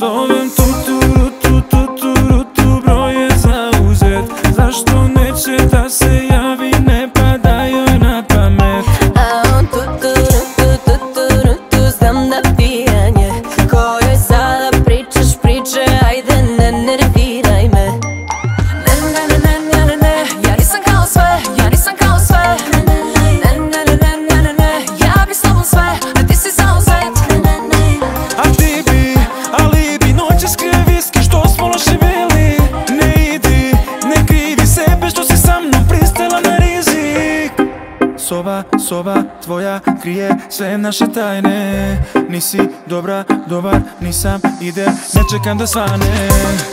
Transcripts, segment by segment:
So Сова, сова, твоја крие се наше тајне. Ниси добра, добар, нисам, иде, не чекам да сване.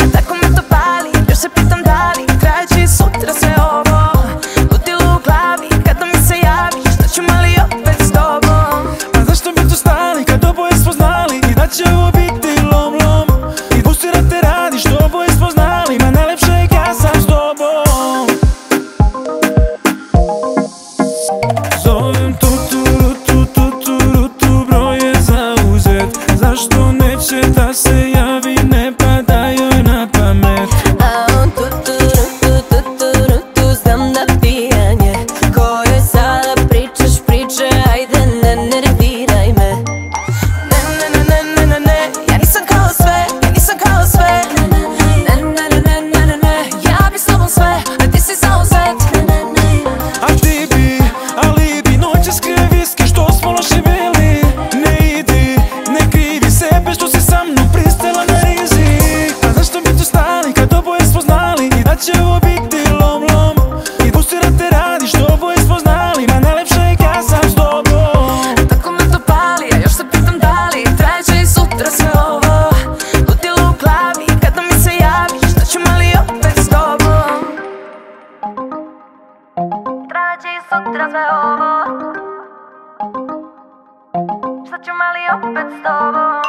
lepsze da se javi ne srande ovo. Šta ću opět s tobou.